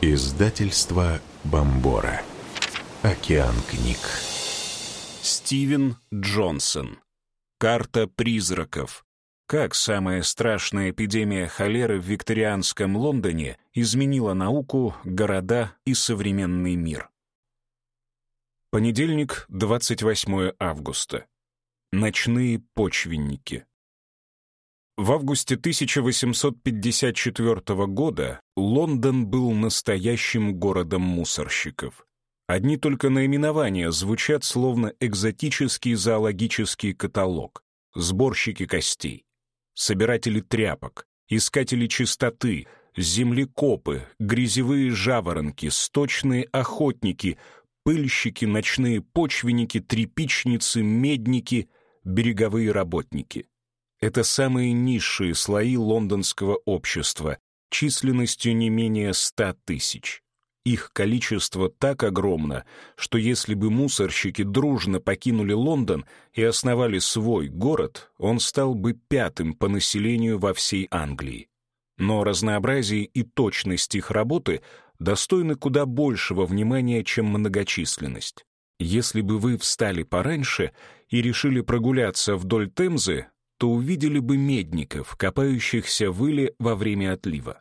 Издательство Бомбора. Океан книг. Стивен Джонсон. Карта призраков. Как самая страшная эпидемия холеры в викторианском Лондоне изменила науку, города и современный мир. Понедельник, 28 августа. Ночные почвенники. В августе 1854 года Лондон был настоящим городом мусорщиков. Одни только наименования звучат словно экзотический зоологический каталог. Сборщики костей, собиратели тряпок, искатели чистоты, землекопы, грязевые жаворонки, сточные охотники, пыльщики, ночные почвенники, трепичницы, медники, береговые работники. Это самые низшие слои лондонского общества, численностью не менее ста тысяч. Их количество так огромно, что если бы мусорщики дружно покинули Лондон и основали свой город, он стал бы пятым по населению во всей Англии. Но разнообразие и точность их работы достойны куда большего внимания, чем многочисленность. Если бы вы встали пораньше и решили прогуляться вдоль Темзы, то увидели бы медников, копающихся в иле во время отлива.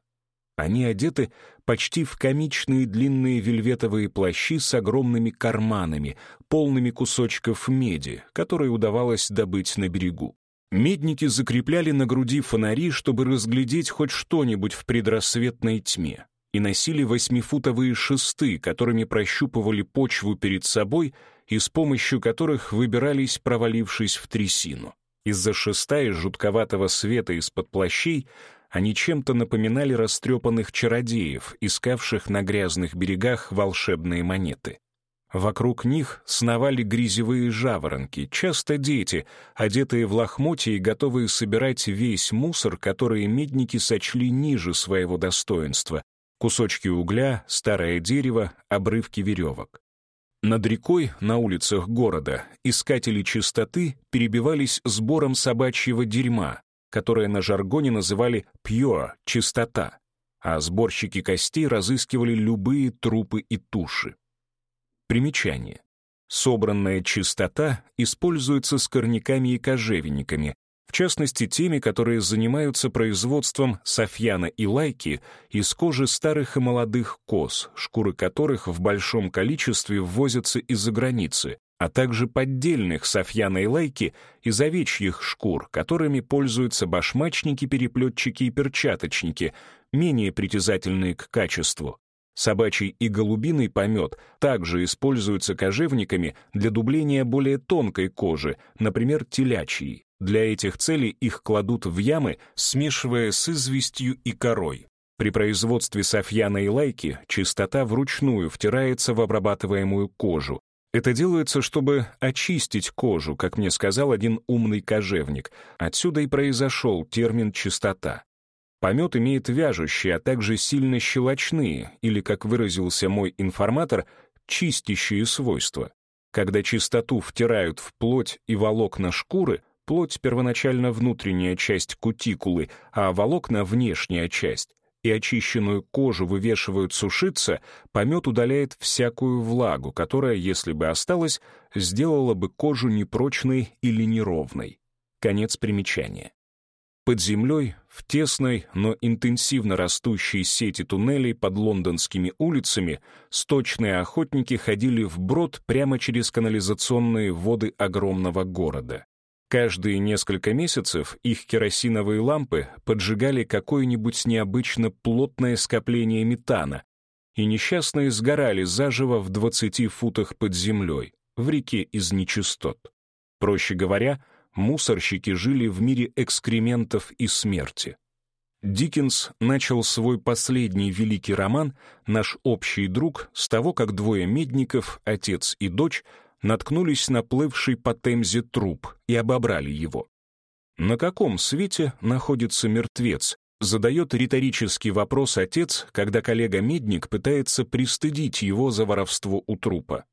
Они одеты почти в комичные длинные вельветовые плащи с огромными карманами, полными кусочков меди, которые удавалось добыть на берегу. Медники закрепляли на груди фонари, чтобы разглядеть хоть что-нибудь в предрассветной тьме, и носили восьмифутовые шесты, которыми прощупывали почву перед собой и с помощью которых выбирались, провалившись в трясину. Из-за шеста и жутковатого света из-под плащей они чем-то напоминали растрепанных чародеев, искавших на грязных берегах волшебные монеты. Вокруг них сновали грязевые жаворонки, часто дети, одетые в лохмотья и готовые собирать весь мусор, который медники сочли ниже своего достоинства — кусочки угля, старое дерево, обрывки веревок. Над рекой, на улицах города, искатели чистоты перебивались сбором собачьего дерьма, которое на жаргоне называли «pure» — «чистота», а сборщики костей разыскивали любые трупы и туши. Примечание. Собранная чистота используется скорняками и кожевенниками, в частности теми, которые занимаются производством софьяна и лайки из кожи старых и молодых коз, шкуры которых в большом количестве ввозятся из-за границы, а также поддельных софьяна и лайки из овечьих шкур, которыми пользуются башмачники, переплетчики и перчаточники, менее притязательные к качеству. Собачий и голубиный помет также используются кожевниками для дубления более тонкой кожи, например, телячьей. Для этих целей их кладут в ямы, смешивая с известью и корой. При производстве софьяна и лайки чистота вручную втирается в обрабатываемую кожу. Это делается, чтобы очистить кожу, как мне сказал один умный кожевник. Отсюда и произошел термин «чистота». Помет имеет вяжущие, а также сильно щелочные, или, как выразился мой информатор, чистящие свойства. Когда чистоту втирают в плоть и волокна шкуры, Плоть — первоначально внутренняя часть кутикулы, а волокна — внешняя часть. И очищенную кожу вывешивают сушиться, помет удаляет всякую влагу, которая, если бы осталась, сделала бы кожу непрочной или неровной. Конец примечания. Под землей, в тесной, но интенсивно растущей сети туннелей под лондонскими улицами, сточные охотники ходили вброд прямо через канализационные воды огромного города. Каждые несколько месяцев их керосиновые лампы поджигали какое-нибудь необычно плотное скопление метана, и несчастные сгорали заживо в 20 футах под землей, в реке из нечистот. Проще говоря, мусорщики жили в мире экскрементов и смерти. Диккенс начал свой последний великий роман «Наш общий друг» с того, как двое медников, отец и дочь, наткнулись на плывший по Темзе труп и обобрали его. На каком свете находится мертвец? Задает риторический вопрос отец, когда коллега-медник пытается пристыдить его за воровство у трупа.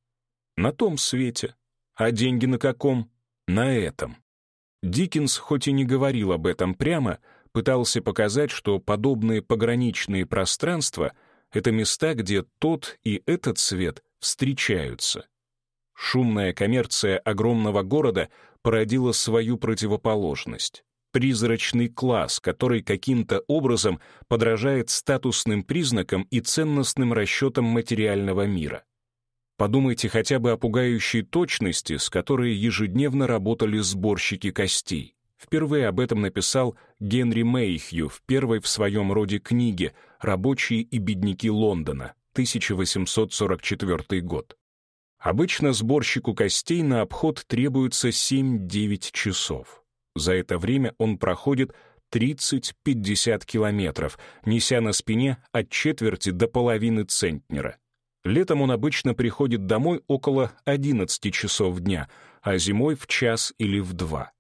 На том свете. А деньги на каком? На этом. Диккенс, хоть и не говорил об этом прямо, пытался показать, что подобные пограничные пространства — Это места, где тот и этот цвет встречаются. Шумная коммерция огромного города породила свою противоположность. Призрачный класс, который каким-то образом подражает статусным признакам и ценностным расчетам материального мира. Подумайте хотя бы о пугающей точности, с которой ежедневно работали сборщики костей. Впервые об этом написал Генри Мейхью в первой в своем роде книге «Рабочие и бедняки Лондона», 1844 год. Обычно сборщику костей на обход требуется 7-9 часов. За это время он проходит 30-50 километров, неся на спине от четверти до половины центнера. Летом он обычно приходит домой около 11 часов дня, а зимой в час или в два.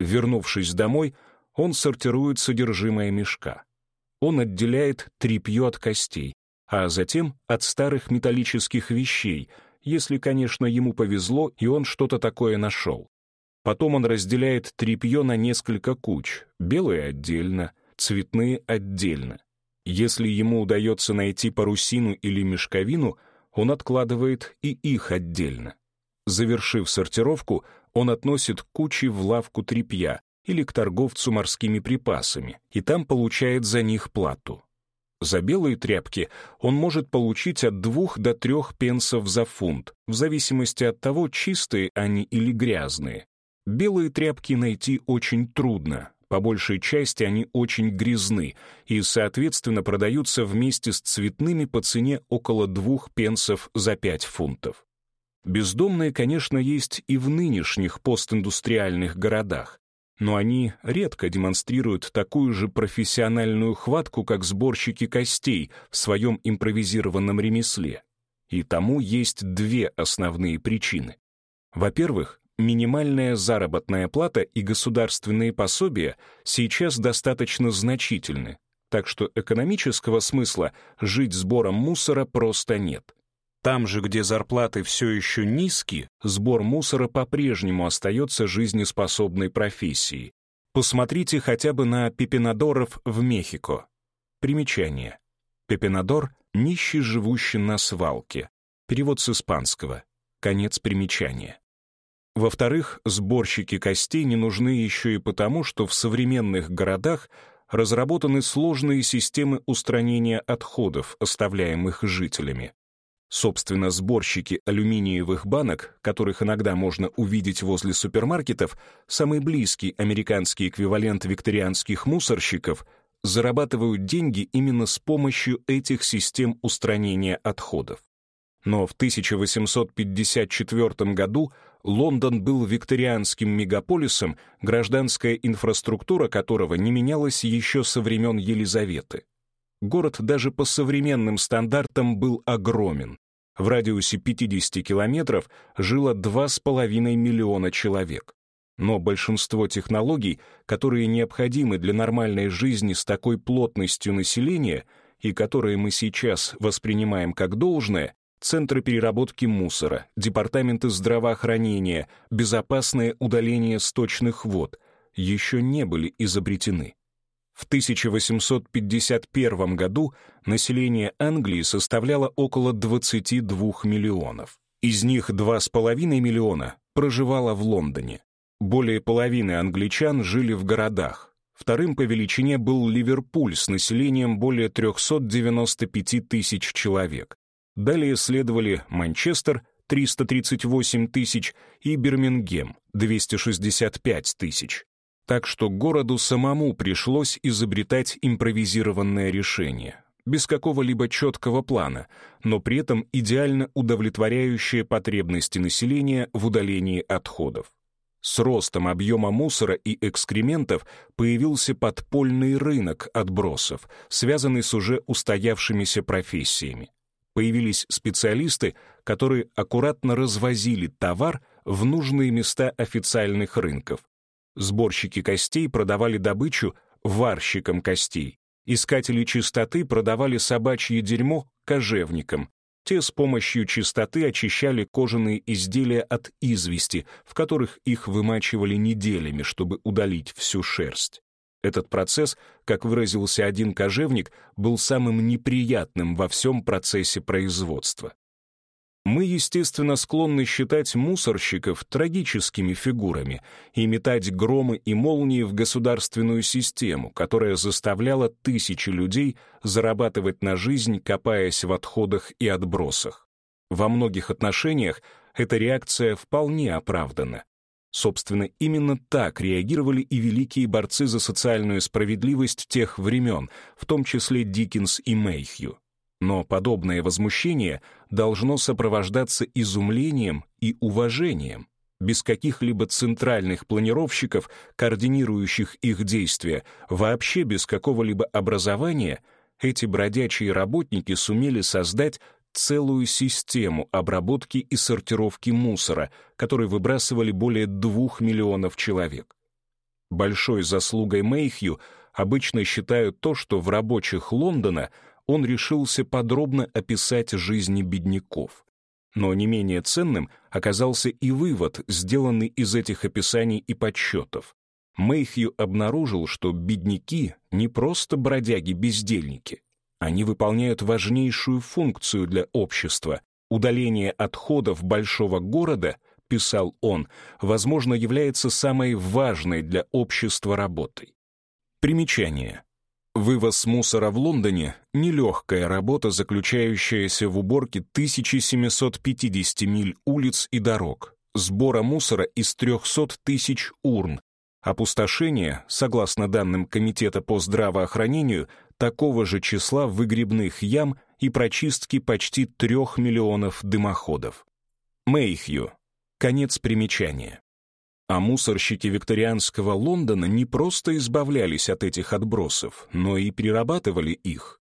Вернувшись домой, он сортирует содержимое мешка. Он отделяет тряпье от костей, а затем от старых металлических вещей, если, конечно, ему повезло, и он что-то такое нашел. Потом он разделяет тряпье на несколько куч, белые отдельно, цветные отдельно. Если ему удается найти парусину или мешковину, он откладывает и их отдельно. Завершив сортировку, он относит кучи в лавку тряпья или к торговцу морскими припасами, и там получает за них плату. За белые тряпки он может получить от двух до трех пенсов за фунт, в зависимости от того, чистые они или грязные. Белые тряпки найти очень трудно, по большей части они очень грязны и, соответственно, продаются вместе с цветными по цене около двух пенсов за пять фунтов. Бездомные, конечно, есть и в нынешних постиндустриальных городах, но они редко демонстрируют такую же профессиональную хватку, как сборщики костей в своем импровизированном ремесле. И тому есть две основные причины. Во-первых, минимальная заработная плата и государственные пособия сейчас достаточно значительны, так что экономического смысла жить сбором мусора просто нет. Там же, где зарплаты все еще низкие, сбор мусора по-прежнему остается жизнеспособной профессией. Посмотрите хотя бы на пепенадоров в Мехико. Примечание. Пепенадор — нищий, живущий на свалке. Перевод с испанского. Конец примечания. Во-вторых, сборщики костей не нужны еще и потому, что в современных городах разработаны сложные системы устранения отходов, оставляемых жителями. Собственно, сборщики алюминиевых банок, которых иногда можно увидеть возле супермаркетов, самый близкий американский эквивалент викторианских мусорщиков, зарабатывают деньги именно с помощью этих систем устранения отходов. Но в 1854 году Лондон был викторианским мегаполисом, гражданская инфраструктура которого не менялась еще со времен Елизаветы. Город даже по современным стандартам был огромен. В радиусе 50 километров жило 2,5 миллиона человек. Но большинство технологий, которые необходимы для нормальной жизни с такой плотностью населения и которые мы сейчас воспринимаем как должное, центры переработки мусора, департаменты здравоохранения, безопасное удаление сточных вод еще не были изобретены. В 1851 году население Англии составляло около 22 миллионов. Из них 2,5 миллиона проживало в Лондоне. Более половины англичан жили в городах. Вторым по величине был Ливерпуль с населением более 395 тысяч человек. Далее следовали Манчестер, 338 тысяч, и Бирмингем, 265 тысяч. Так что городу самому пришлось изобретать импровизированное решение, без какого-либо четкого плана, но при этом идеально удовлетворяющее потребности населения в удалении отходов. С ростом объема мусора и экскрементов появился подпольный рынок отбросов, связанный с уже устоявшимися профессиями появились специалисты, которые аккуратно развозили товар в нужные места официальных рынков. Сборщики костей продавали добычу варщикам костей. Искатели чистоты продавали собачье дерьмо кожевникам. Те с помощью чистоты очищали кожаные изделия от извести, в которых их вымачивали неделями, чтобы удалить всю шерсть. Этот процесс, как выразился один кожевник, был самым неприятным во всем процессе производства. Мы, естественно, склонны считать мусорщиков трагическими фигурами и метать громы и молнии в государственную систему, которая заставляла тысячи людей зарабатывать на жизнь, копаясь в отходах и отбросах. Во многих отношениях эта реакция вполне оправдана. Собственно, именно так реагировали и великие борцы за социальную справедливость тех времен, в том числе Диккенс и Мейхью. Но подобное возмущение должно сопровождаться изумлением и уважением. Без каких-либо центральных планировщиков, координирующих их действия, вообще без какого-либо образования, эти бродячие работники сумели создать целую систему обработки и сортировки мусора, который выбрасывали более двух миллионов человек. Большой заслугой Мейхью обычно считают то, что в рабочих Лондона он решился подробно описать жизни бедняков. Но не менее ценным оказался и вывод, сделанный из этих описаний и подсчетов. Мейхью обнаружил, что бедняки не просто бродяги-бездельники, они выполняют важнейшую функцию для общества. Удаление отходов большого города, писал он, возможно, является самой важной для общества работой. Примечание. Вывоз мусора в Лондоне — нелегкая работа, заключающаяся в уборке 1750 миль улиц и дорог, сбора мусора из 300 тысяч урн, опустошение, согласно данным Комитета по здравоохранению, такого же числа выгребных ям и прочистки почти трех миллионов дымоходов. Мэйхью. Конец примечания. А мусорщики викторианского Лондона не просто избавлялись от этих отбросов, но и перерабатывали их.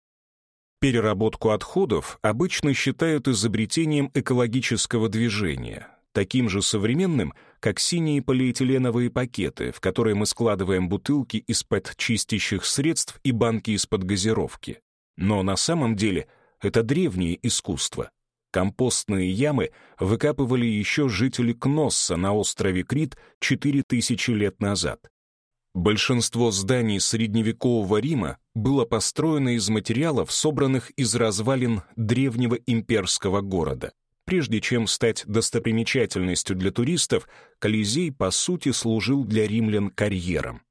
Переработку отходов обычно считают изобретением экологического движения, таким же современным, как синие полиэтиленовые пакеты, в которые мы складываем бутылки из-под чистящих средств и банки из-под газировки. Но на самом деле это древнее искусство. Компостные ямы выкапывали еще жители Кносса на острове Крит 4000 лет назад. Большинство зданий средневекового Рима было построено из материалов, собранных из развалин древнего имперского города. Прежде чем стать достопримечательностью для туристов, Колизей, по сути, служил для римлян карьером.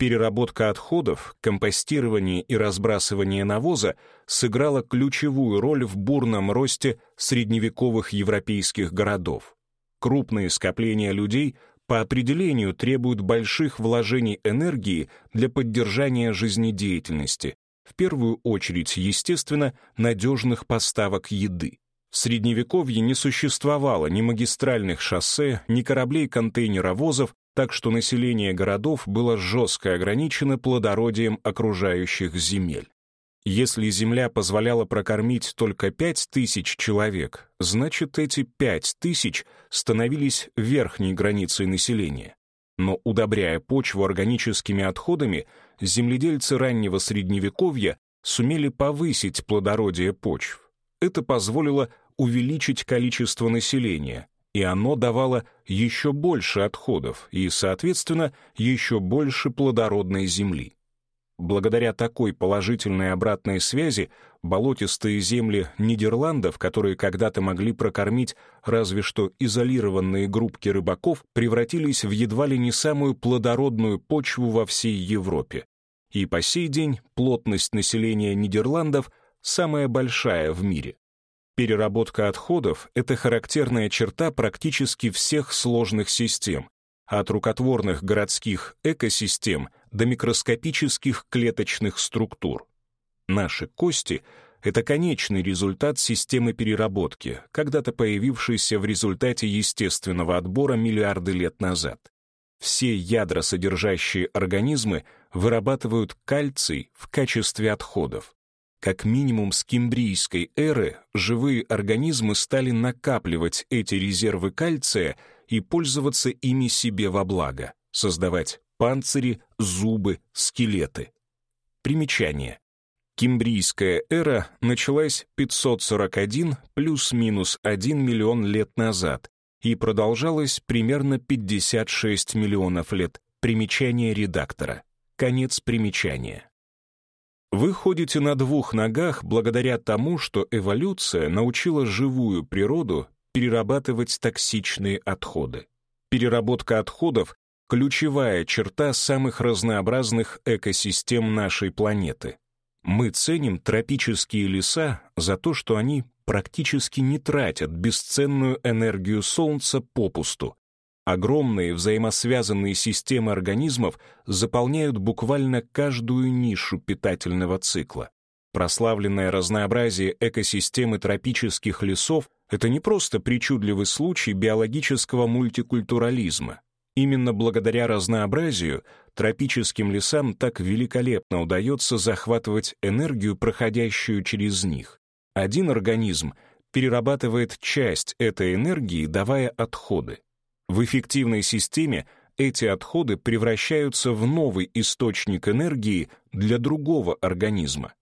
Переработка отходов, компостирование и разбрасывание навоза сыграла ключевую роль в бурном росте средневековых европейских городов. Крупные скопления людей по определению требуют больших вложений энергии для поддержания жизнедеятельности, в первую очередь, естественно, надежных поставок еды. В Средневековье не существовало ни магистральных шоссе, ни кораблей-контейнеровозов, так что население городов было жестко ограничено плодородием окружающих земель. Если земля позволяла прокормить только пять тысяч человек, значит, эти пять тысяч становились верхней границей населения. Но удобряя почву органическими отходами, земледельцы раннего Средневековья сумели повысить плодородие почв. Это позволило увеличить количество населения, и оно давало еще больше отходов и, соответственно, еще больше плодородной земли. Благодаря такой положительной обратной связи болотистые земли Нидерландов, которые когда-то могли прокормить разве что изолированные группки рыбаков, превратились в едва ли не самую плодородную почву во всей Европе. И по сей день плотность населения Нидерландов самая большая в мире. Переработка отходов — это характерная черта практически всех сложных систем, от рукотворных городских экосистем до микроскопических клеточных структур. Наши кости — это конечный результат системы переработки, когда-то появившейся в результате естественного отбора миллиарды лет назад. Все ядросодержащие организмы вырабатывают кальций в качестве отходов. Как минимум с кембрийской эры живые организмы стали накапливать эти резервы кальция и пользоваться ими себе во благо, создавать панцири, зубы, скелеты. Примечание. Кембрийская эра началась 541 плюс-минус 1 миллион лет назад и продолжалась примерно 56 миллионов лет. Примечание редактора. Конец примечания. Вы ходите на двух ногах благодаря тому, что эволюция научила живую природу перерабатывать токсичные отходы. Переработка отходов — ключевая черта самых разнообразных экосистем нашей планеты. Мы ценим тропические леса за то, что они практически не тратят бесценную энергию Солнца попусту. Огромные взаимосвязанные системы организмов заполняют буквально каждую нишу питательного цикла. Прославленное разнообразие экосистемы тропических лесов — это не просто причудливый случай биологического мультикультурализма. Именно благодаря разнообразию тропическим лесам так великолепно удается захватывать энергию, проходящую через них. Один организм перерабатывает часть этой энергии, давая отходы. В эффективной системе эти отходы превращаются в новый источник энергии для другого организма.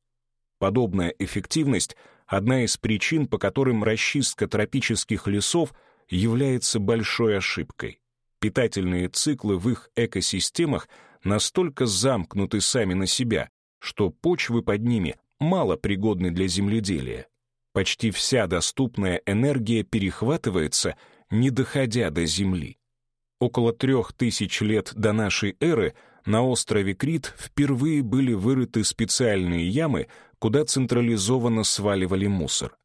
Подобная эффективность — одна из причин, по которым расчистка тропических лесов является большой ошибкой. Питательные циклы в их экосистемах настолько замкнуты сами на себя, что почвы под ними мало пригодны для земледелия. Почти вся доступная энергия перехватывается, не доходя до Земли. Около трех тысяч лет до нашей эры на острове Крит впервые были вырыты специальные ямы, куда централизованно сваливали мусор.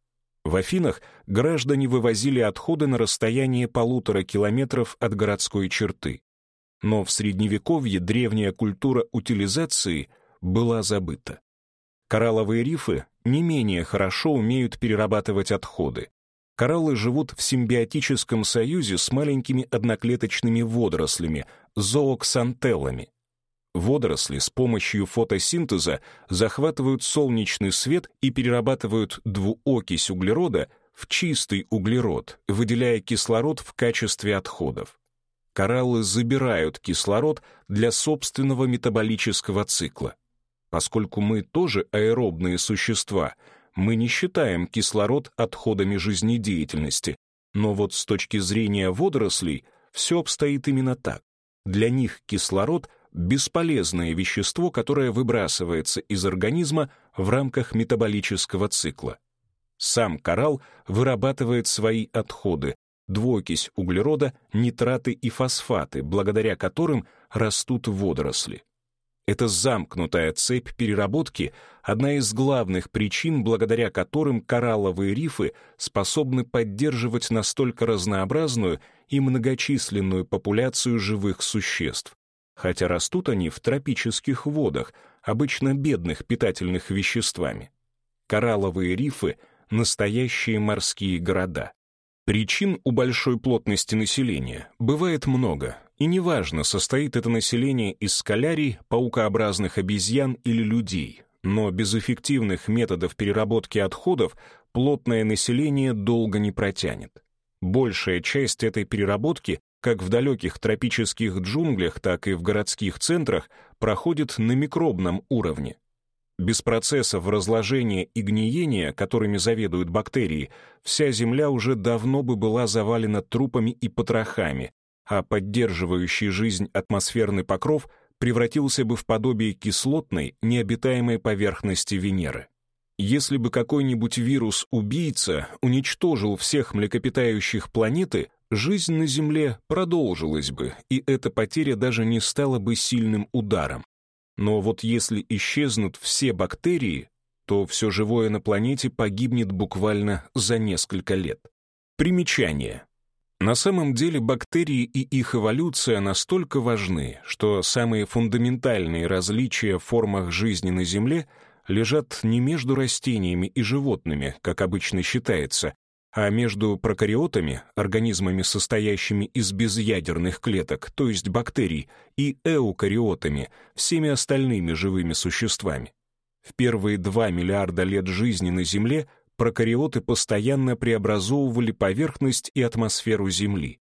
В Афинах граждане вывозили отходы на расстояние полутора километров от городской черты. Но в Средневековье древняя культура утилизации была забыта. Коралловые рифы не менее хорошо умеют перерабатывать отходы. Кораллы живут в симбиотическом союзе с маленькими одноклеточными водорослями, зооксантеллами. Водоросли с помощью фотосинтеза захватывают солнечный свет и перерабатывают двуокись углерода в чистый углерод, выделяя кислород в качестве отходов. Кораллы забирают кислород для собственного метаболического цикла. Поскольку мы тоже аэробные существа, мы не считаем кислород отходами жизнедеятельности, но вот с точки зрения водорослей все обстоит именно так. Для них кислород — бесполезное вещество, которое выбрасывается из организма в рамках метаболического цикла. Сам коралл вырабатывает свои отходы, двуокись углерода, нитраты и фосфаты, благодаря которым растут водоросли. Эта замкнутая цепь переработки — одна из главных причин, благодаря которым коралловые рифы способны поддерживать настолько разнообразную и многочисленную популяцию живых существ, хотя растут они в тропических водах, обычно бедных питательных веществами. Коралловые рифы — настоящие морские города. Причин у большой плотности населения бывает много, и неважно, состоит это население из скалярий, паукообразных обезьян или людей, но без эффективных методов переработки отходов плотное население долго не протянет. Большая часть этой переработки как в далеких тропических джунглях, так и в городских центрах, проходит на микробном уровне. Без процессов разложения и гниения, которыми заведуют бактерии, вся Земля уже давно бы была завалена трупами и потрохами, а поддерживающий жизнь атмосферный покров превратился бы в подобие кислотной, необитаемой поверхности Венеры. Если бы какой-нибудь вирус-убийца уничтожил всех млекопитающих планеты, жизнь на Земле продолжилась бы, и эта потеря даже не стала бы сильным ударом. Но вот если исчезнут все бактерии, то все живое на планете погибнет буквально за несколько лет. Примечание. На самом деле бактерии и их эволюция настолько важны, что самые фундаментальные различия в формах жизни на Земле лежат не между растениями и животными, как обычно считается, а между прокариотами, организмами, состоящими из безъядерных клеток, то есть бактерий, и эукариотами, всеми остальными живыми существами. В первые 2 миллиарда лет жизни на Земле прокариоты постоянно преобразовывали поверхность и атмосферу Земли.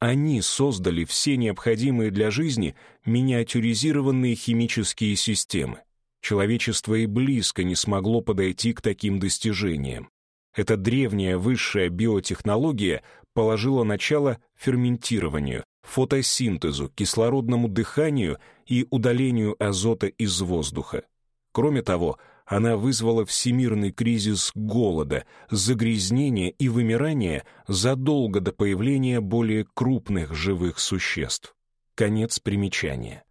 Они создали все необходимые для жизни миниатюризированные химические системы. Человечество и близко не смогло подойти к таким достижениям. Эта древняя высшая биотехнология положила начало ферментированию, фотосинтезу, кислородному дыханию и удалению азота из воздуха. Кроме того, она вызвала всемирный кризис голода, загрязнения и вымирания задолго до появления более крупных живых существ. Конец примечания.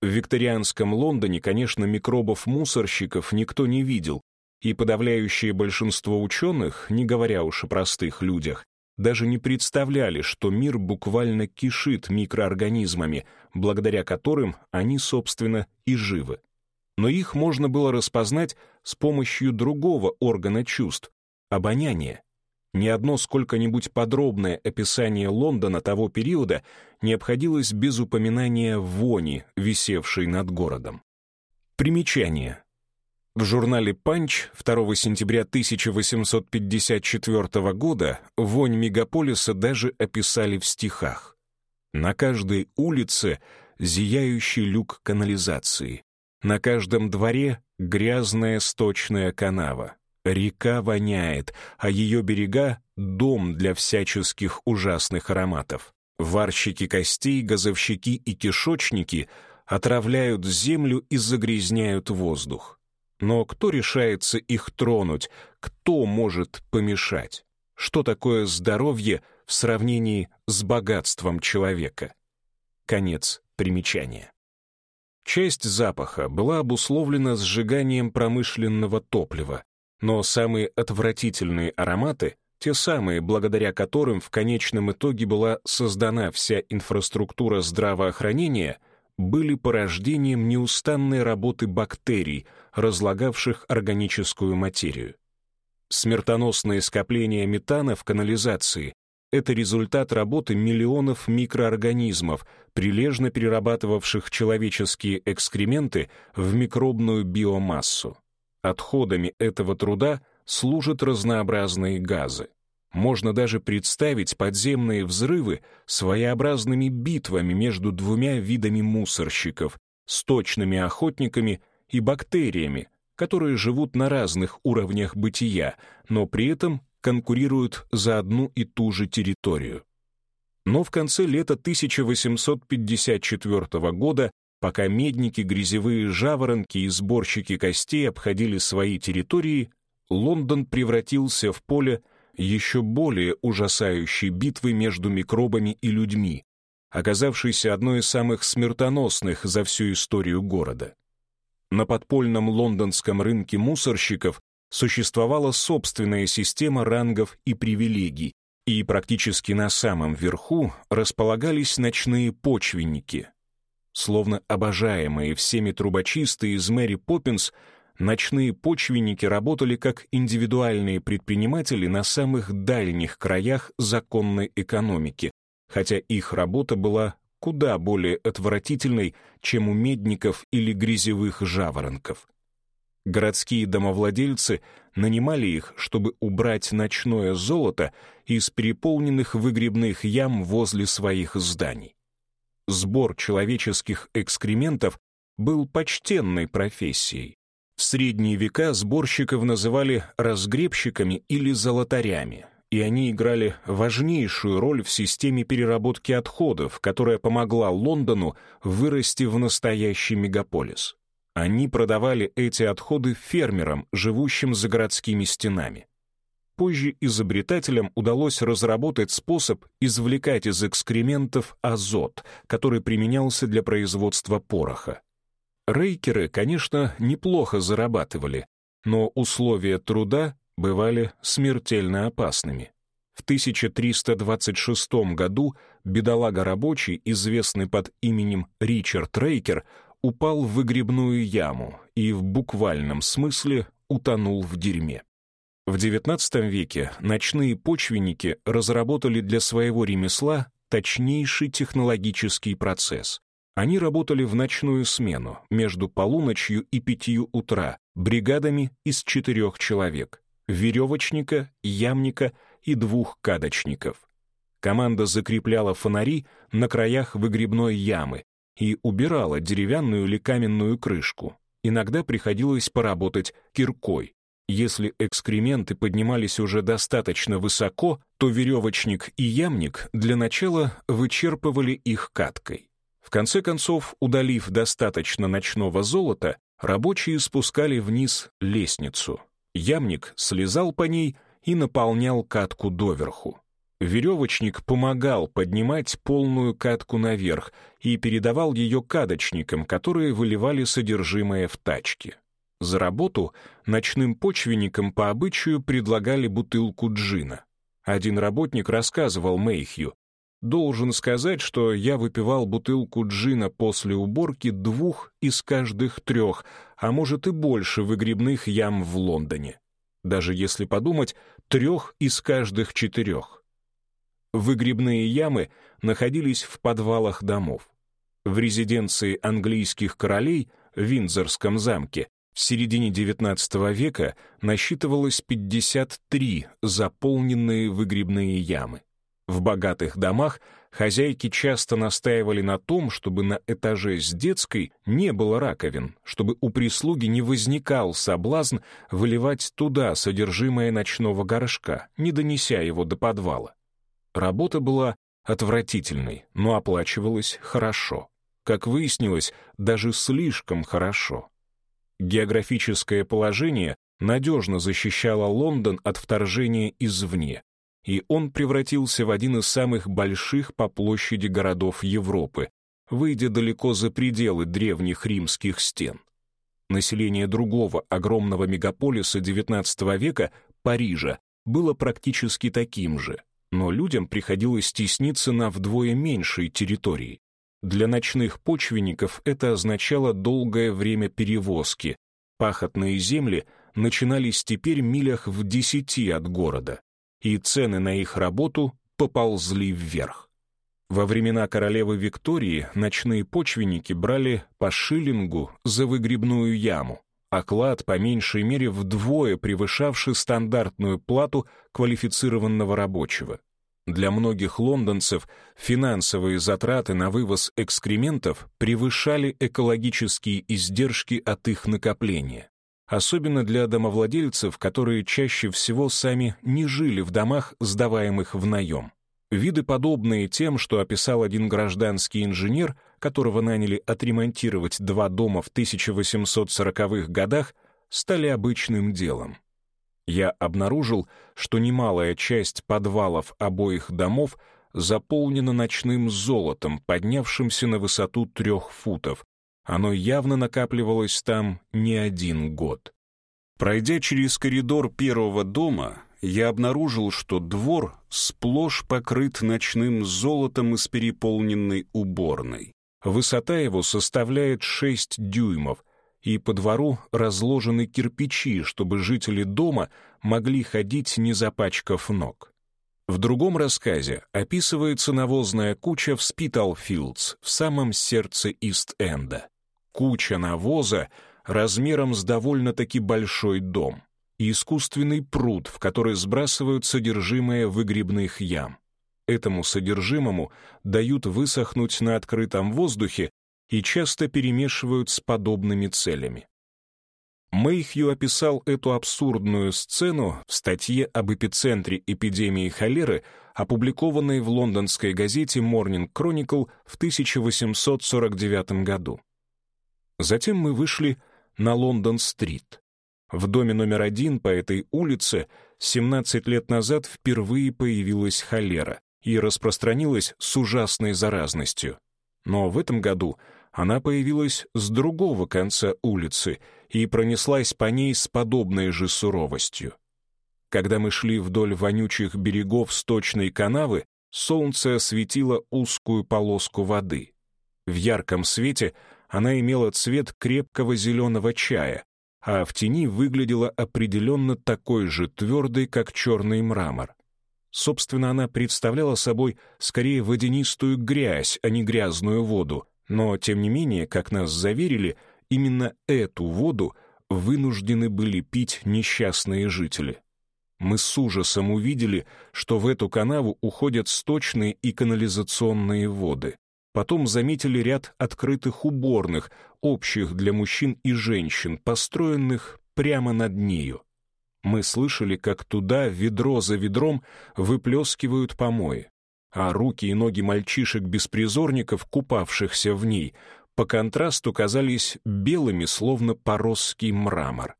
В викторианском Лондоне, конечно, микробов-мусорщиков никто не видел, и подавляющее большинство ученых, не говоря уж о простых людях, даже не представляли, что мир буквально кишит микроорганизмами, благодаря которым они, собственно, и живы. Но их можно было распознать с помощью другого органа чувств — обоняния. Ни одно сколько-нибудь подробное описание Лондона того периода не обходилось без упоминания вони, висевшей над городом. Примечание. В журнале «Панч» 2 сентября 1854 года вонь мегаполиса даже описали в стихах. На каждой улице зияющий люк канализации. На каждом дворе грязная сточная канава. Река воняет, а ее берега — дом для всяческих ужасных ароматов. Варщики костей, газовщики и кишочники отравляют землю и загрязняют воздух. Но кто решается их тронуть? Кто может помешать? Что такое здоровье в сравнении с богатством человека? Конец примечания. Часть запаха была обусловлена сжиганием промышленного топлива, но самые отвратительные ароматы, те самые, благодаря которым в конечном итоге была создана вся инфраструктура здравоохранения, были порождением неустанной работы бактерий, разлагавших органическую материю. Смертоносные скопления метана в канализации — это результат работы миллионов микроорганизмов, прилежно перерабатывавших человеческие экскременты в микробную биомассу. Отходами этого труда служат разнообразные газы. Можно даже представить подземные взрывы своеобразными битвами между двумя видами мусорщиков, сточными охотниками и бактериями, которые живут на разных уровнях бытия, но при этом конкурируют за одну и ту же территорию. Но в конце лета 1854 года Пока медники, грязевые жаворонки и сборщики костей обходили свои территории, Лондон превратился в поле еще более ужасающей битвы между микробами и людьми, оказавшейся одной из самых смертоносных за всю историю города. На подпольном лондонском рынке мусорщиков существовала собственная система рангов и привилегий, и практически на самом верху располагались ночные почвенники, Словно обожаемые всеми трубочисты из Мэри Поппинс, ночные почвенники работали как индивидуальные предприниматели на самых дальних краях законной экономики, хотя их работа была куда более отвратительной, чем у медников или грязевых жаворонков. Городские домовладельцы нанимали их, чтобы убрать ночное золото из переполненных выгребных ям возле своих зданий сбор человеческих экскрементов был почтенной профессией. В средние века сборщиков называли разгребщиками или золотарями, и они играли важнейшую роль в системе переработки отходов, которая помогла Лондону вырасти в настоящий мегаполис. Они продавали эти отходы фермерам, живущим за городскими стенами. Позже изобретателям удалось разработать способ извлекать из экскрементов азот, который применялся для производства пороха. Рейкеры, конечно, неплохо зарабатывали, но условия труда бывали смертельно опасными. В 1326 году бедолага рабочий, известный под именем Ричард Рейкер, упал в выгребную яму и в буквальном смысле утонул в дерьме. В XIX веке ночные почвенники разработали для своего ремесла точнейший технологический процесс. Они работали в ночную смену, между полуночью и пятью утра, бригадами из четырех человек, веревочника, ямника и двух кадочников. Команда закрепляла фонари на краях выгребной ямы и убирала деревянную или каменную крышку. Иногда приходилось поработать киркой. Если экскременты поднимались уже достаточно высоко, то веревочник и ямник для начала вычерпывали их каткой. В конце концов, удалив достаточно ночного золота, рабочие спускали вниз лестницу. Ямник слезал по ней и наполнял катку доверху. Веревочник помогал поднимать полную катку наверх и передавал ее кадочникам, которые выливали содержимое в тачки. За работу ночным почвенникам по обычаю предлагали бутылку джина. Один работник рассказывал Мэйхью, «Должен сказать, что я выпивал бутылку джина после уборки двух из каждых трех, а может и больше выгребных ям в Лондоне. Даже если подумать, трех из каждых четырех». Выгребные ямы находились в подвалах домов. В резиденции английских королей в Виндзорском замке в середине XIX века насчитывалось 53 заполненные выгребные ямы. В богатых домах хозяйки часто настаивали на том, чтобы на этаже с детской не было раковин, чтобы у прислуги не возникал соблазн выливать туда содержимое ночного горшка, не донеся его до подвала. Работа была отвратительной, но оплачивалась хорошо. Как выяснилось, даже слишком хорошо. Географическое положение надежно защищало Лондон от вторжения извне, и он превратился в один из самых больших по площади городов Европы, выйдя далеко за пределы древних римских стен. Население другого огромного мегаполиса XIX века, Парижа, было практически таким же, но людям приходилось стесниться на вдвое меньшей территории. Для ночных почвенников это означало долгое время перевозки. Пахотные земли начинались теперь милях в десяти от города, и цены на их работу поползли вверх. Во времена королевы Виктории ночные почвенники брали по шиллингу за выгребную яму, оклад по меньшей мере вдвое превышавший стандартную плату квалифицированного рабочего. Для многих лондонцев финансовые затраты на вывоз экскрементов превышали экологические издержки от их накопления. Особенно для домовладельцев, которые чаще всего сами не жили в домах, сдаваемых в наем. Виды, подобные тем, что описал один гражданский инженер, которого наняли отремонтировать два дома в 1840-х годах, стали обычным делом я обнаружил, что немалая часть подвалов обоих домов заполнена ночным золотом, поднявшимся на высоту трех футов. Оно явно накапливалось там не один год. Пройдя через коридор первого дома, я обнаружил, что двор сплошь покрыт ночным золотом из переполненной уборной. Высота его составляет 6 дюймов, и по двору разложены кирпичи, чтобы жители дома могли ходить, не запачкав ног. В другом рассказе описывается навозная куча в Спиталфилдс, в самом сердце Ист-Энда. Куча навоза размером с довольно-таки большой дом искусственный пруд, в который сбрасывают содержимое выгребных ям. Этому содержимому дают высохнуть на открытом воздухе и часто перемешивают с подобными целями. Мэйхью описал эту абсурдную сцену в статье об эпицентре эпидемии холеры, опубликованной в лондонской газете Morning Chronicle в 1849 году. Затем мы вышли на Лондон-стрит. В доме номер один по этой улице 17 лет назад впервые появилась холера и распространилась с ужасной заразностью. Но в этом году она появилась с другого конца улицы и пронеслась по ней с подобной же суровостью. Когда мы шли вдоль вонючих берегов сточной канавы, солнце осветило узкую полоску воды. В ярком свете она имела цвет крепкого зеленого чая, а в тени выглядела определенно такой же твердой, как черный мрамор. Собственно, она представляла собой скорее водянистую грязь, а не грязную воду, но, тем не менее, как нас заверили, именно эту воду вынуждены были пить несчастные жители. Мы с ужасом увидели, что в эту канаву уходят сточные и канализационные воды. Потом заметили ряд открытых уборных, общих для мужчин и женщин, построенных прямо над нею. Мы слышали, как туда ведро за ведром выплескивают помои, а руки и ноги мальчишек-беспризорников, купавшихся в ней, по контрасту казались белыми, словно поросский мрамор.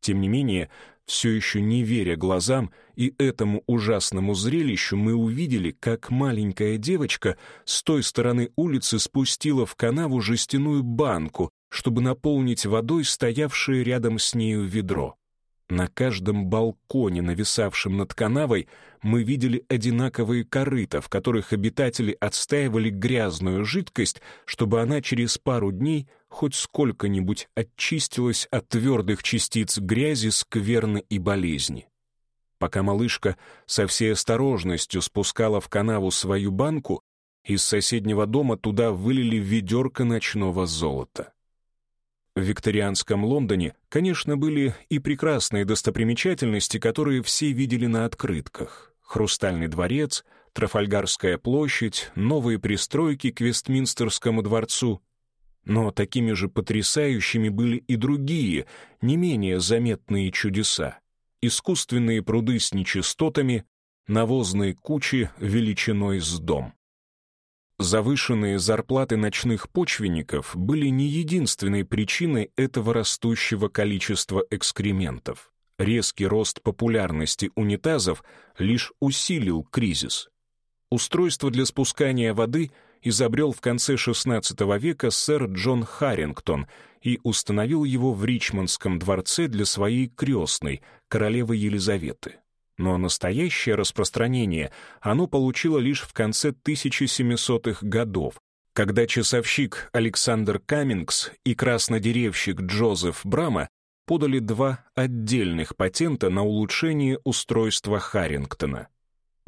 Тем не менее, все еще не веря глазам и этому ужасному зрелищу, мы увидели, как маленькая девочка с той стороны улицы спустила в канаву жестяную банку, чтобы наполнить водой стоявшее рядом с нею ведро. На каждом балконе, нависавшем над канавой, мы видели одинаковые корыта, в которых обитатели отстаивали грязную жидкость, чтобы она через пару дней хоть сколько-нибудь очистилась от твердых частиц грязи, скверны и болезни. Пока малышка со всей осторожностью спускала в канаву свою банку, из соседнего дома туда вылили ведерко ночного золота. В викторианском Лондоне, конечно, были и прекрасные достопримечательности, которые все видели на открытках. Хрустальный дворец, Трафальгарская площадь, новые пристройки к Вестминстерскому дворцу. Но такими же потрясающими были и другие, не менее заметные чудеса. Искусственные пруды с нечистотами, навозные кучи величиной с дом. Завышенные зарплаты ночных почвенников были не единственной причиной этого растущего количества экскрементов. Резкий рост популярности унитазов лишь усилил кризис. Устройство для спускания воды изобрел в конце XVI века сэр Джон Харрингтон и установил его в Ричмондском дворце для своей крестной, королевы Елизаветы но настоящее распространение оно получило лишь в конце 1700-х годов, когда часовщик Александр Каммингс и краснодеревщик Джозеф Брама подали два отдельных патента на улучшение устройства Харрингтона.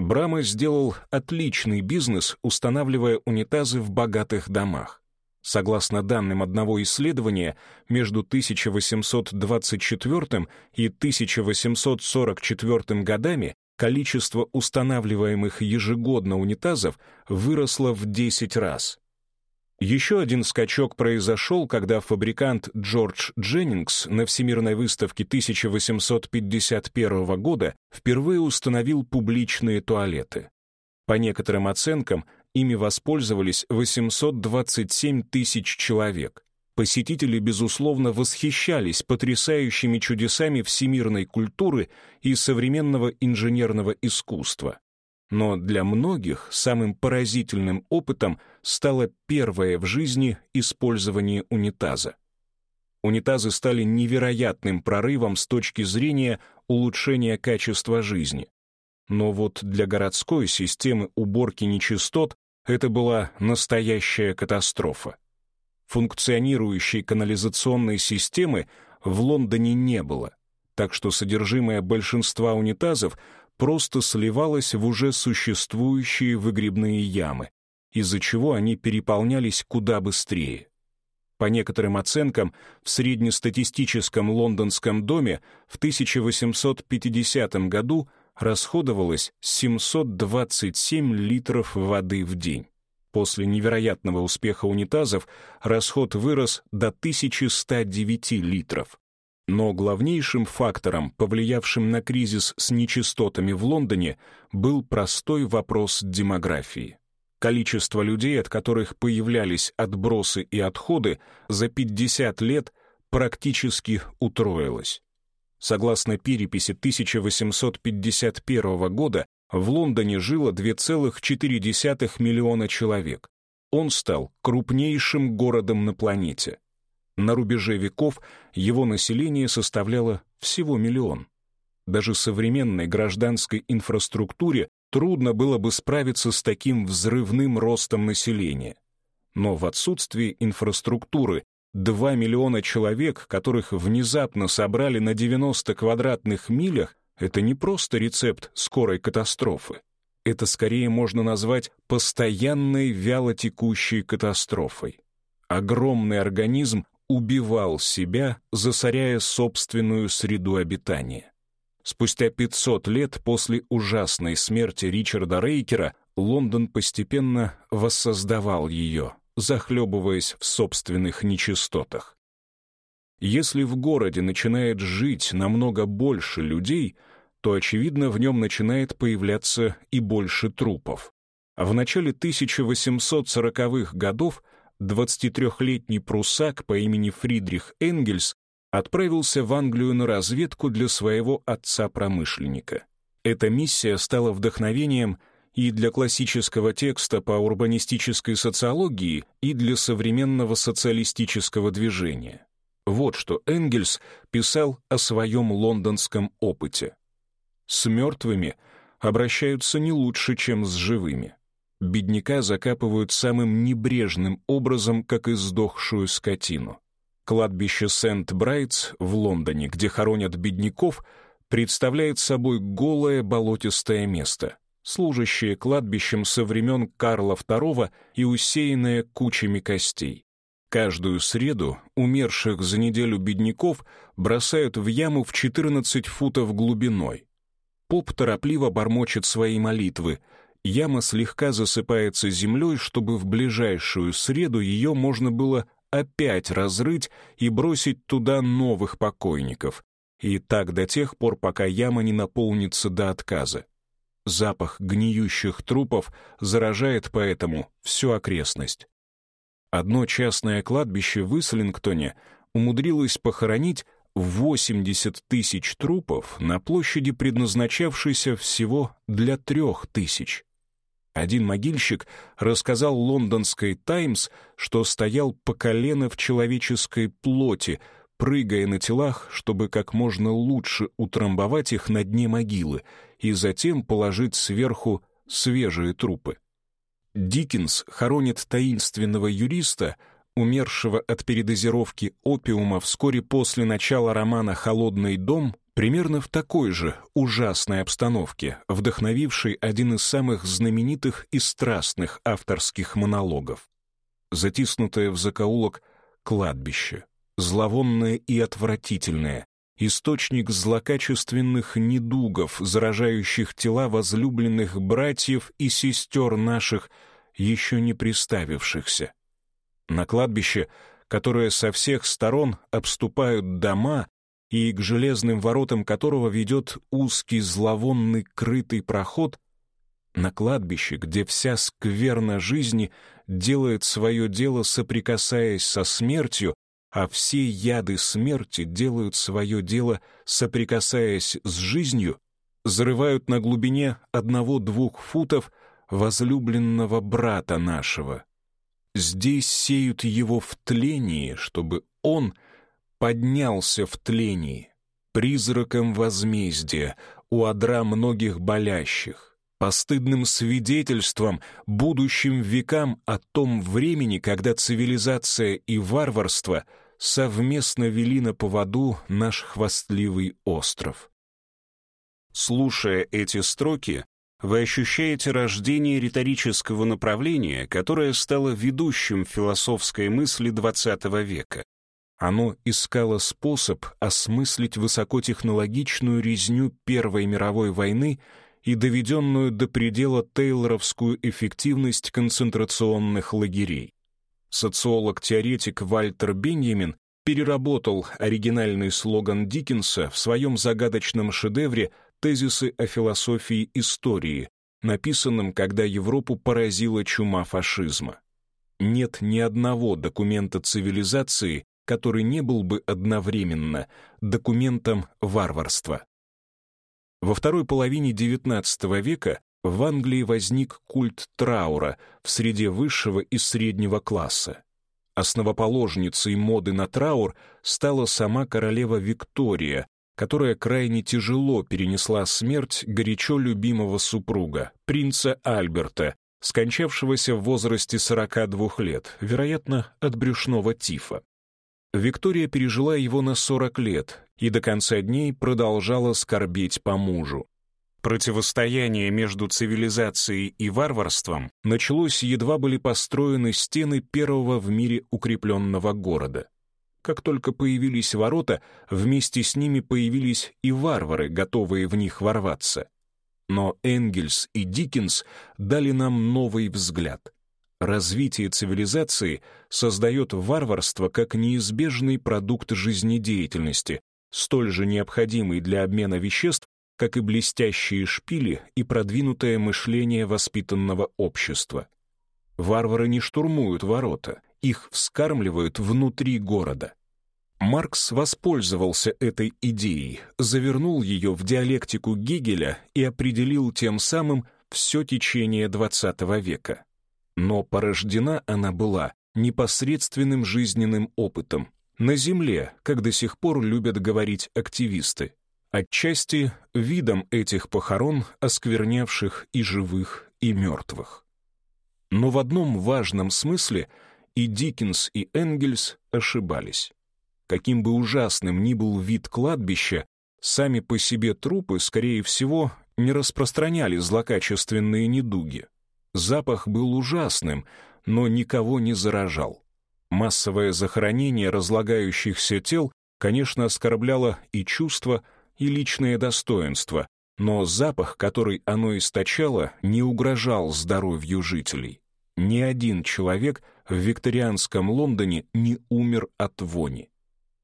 Брама сделал отличный бизнес, устанавливая унитазы в богатых домах. Согласно данным одного исследования, между 1824 и 1844 годами количество устанавливаемых ежегодно унитазов выросло в 10 раз. Еще один скачок произошел, когда фабрикант Джордж Дженнингс на Всемирной выставке 1851 года впервые установил публичные туалеты. По некоторым оценкам, ими воспользовались 827 тысяч человек. Посетители, безусловно, восхищались потрясающими чудесами всемирной культуры и современного инженерного искусства. Но для многих самым поразительным опытом стало первое в жизни использование унитаза. Унитазы стали невероятным прорывом с точки зрения улучшения качества жизни. Но вот для городской системы уборки нечистот это была настоящая катастрофа. Функционирующей канализационной системы в Лондоне не было, так что содержимое большинства унитазов просто сливалось в уже существующие выгребные ямы, из-за чего они переполнялись куда быстрее. По некоторым оценкам, в среднестатистическом лондонском доме в 1850 году расходовалось 727 литров воды в день. После невероятного успеха унитазов расход вырос до 1109 литров. Но главнейшим фактором, повлиявшим на кризис с нечистотами в Лондоне, был простой вопрос демографии. Количество людей, от которых появлялись отбросы и отходы, за 50 лет практически утроилось. Согласно переписи 1851 года, в Лондоне жило 2,4 миллиона человек. Он стал крупнейшим городом на планете. На рубеже веков его население составляло всего миллион. Даже современной гражданской инфраструктуре трудно было бы справиться с таким взрывным ростом населения. Но в отсутствии инфраструктуры 2 миллиона человек, которых внезапно собрали на 90 квадратных милях, это не просто рецепт скорой катастрофы. Это скорее можно назвать постоянной вялотекущей катастрофой. Огромный организм убивал себя, засоряя собственную среду обитания. Спустя 500 лет после ужасной смерти Ричарда Рейкера Лондон постепенно воссоздавал ее — захлебываясь в собственных нечистотах. Если в городе начинает жить намного больше людей, то, очевидно, в нем начинает появляться и больше трупов. В начале 1840-х годов 23-летний прусак по имени Фридрих Энгельс отправился в Англию на разведку для своего отца-промышленника. Эта миссия стала вдохновением и для классического текста по урбанистической социологии, и для современного социалистического движения. Вот что Энгельс писал о своем лондонском опыте. «С мертвыми обращаются не лучше, чем с живыми. Бедняка закапывают самым небрежным образом, как и сдохшую скотину. Кладбище Сент-Брайтс в Лондоне, где хоронят бедняков, представляет собой голое болотистое место, служащее кладбищем со времен Карла II и усеянное кучами костей. Каждую среду умерших за неделю бедняков бросают в яму в 14 футов глубиной. Поп торопливо бормочет свои молитвы. Яма слегка засыпается землей, чтобы в ближайшую среду ее можно было опять разрыть и бросить туда новых покойников. И так до тех пор, пока яма не наполнится до отказа. Запах гниющих трупов заражает поэтому всю окрестность. Одно частное кладбище в Ислингтоне умудрилось похоронить 80 тысяч трупов на площади, предназначавшейся всего для трех тысяч. Один могильщик рассказал лондонской «Таймс», что стоял по колено в человеческой плоти, прыгая на телах, чтобы как можно лучше утрамбовать их на дне могилы и затем положить сверху свежие трупы. Диккенс хоронит таинственного юриста, умершего от передозировки опиума вскоре после начала романа «Холодный дом» Примерно в такой же ужасной обстановке, вдохновившей один из самых знаменитых и страстных авторских монологов. Затиснутое в закоулок кладбище, зловонное и отвратительное, источник злокачественных недугов, заражающих тела возлюбленных братьев и сестер наших, еще не приставившихся. На кладбище, которое со всех сторон обступают дома, и к железным воротам которого ведет узкий зловонный крытый проход, на кладбище, где вся скверна жизни делает свое дело, соприкасаясь со смертью, а все яды смерти делают свое дело, соприкасаясь с жизнью, зарывают на глубине одного-двух футов возлюбленного брата нашего. Здесь сеют его в тлении, чтобы он — поднялся в тлении, призраком возмездия, у одра многих болящих, постыдным свидетельством будущим векам о том времени, когда цивилизация и варварство совместно вели на поводу наш хвастливый остров. Слушая эти строки, вы ощущаете рождение риторического направления, которое стало ведущим философской мысли XX века. Оно искало способ осмыслить высокотехнологичную резню Первой мировой войны и доведенную до предела тейлоровскую эффективность концентрационных лагерей. Социолог-теоретик Вальтер Беньямин переработал оригинальный слоган Диккенса в своем загадочном шедевре «Тезисы о философии истории», написанном, когда Европу поразила чума фашизма. Нет ни одного документа цивилизации, который не был бы одновременно документом варварства. Во второй половине XIX века в Англии возник культ траура в среде высшего и среднего класса. Основоположницей моды на траур стала сама королева Виктория, которая крайне тяжело перенесла смерть горячо любимого супруга, принца Альберта, скончавшегося в возрасте 42 лет, вероятно, от брюшного тифа. Виктория пережила его на 40 лет и до конца дней продолжала скорбеть по мужу. Противостояние между цивилизацией и варварством началось, едва были построены стены первого в мире укрепленного города. Как только появились ворота, вместе с ними появились и варвары, готовые в них ворваться. Но Энгельс и Диккенс дали нам новый взгляд. Развитие цивилизации создает варварство как неизбежный продукт жизнедеятельности, столь же необходимый для обмена веществ, как и блестящие шпили и продвинутое мышление воспитанного общества. Варвары не штурмуют ворота, их вскармливают внутри города. Маркс воспользовался этой идеей, завернул ее в диалектику Гегеля и определил тем самым все течение XX века. Но порождена она была непосредственным жизненным опытом, на земле, как до сих пор любят говорить активисты, отчасти видом этих похорон, осквернявших и живых, и мертвых. Но в одном важном смысле и Диккенс, и Энгельс ошибались. Каким бы ужасным ни был вид кладбища, сами по себе трупы, скорее всего, не распространяли злокачественные недуги. Запах был ужасным, но никого не заражал. Массовое захоронение разлагающихся тел, конечно, оскорбляло и чувства, и личное достоинство, но запах, который оно источало, не угрожал здоровью жителей. Ни один человек в викторианском Лондоне не умер от вони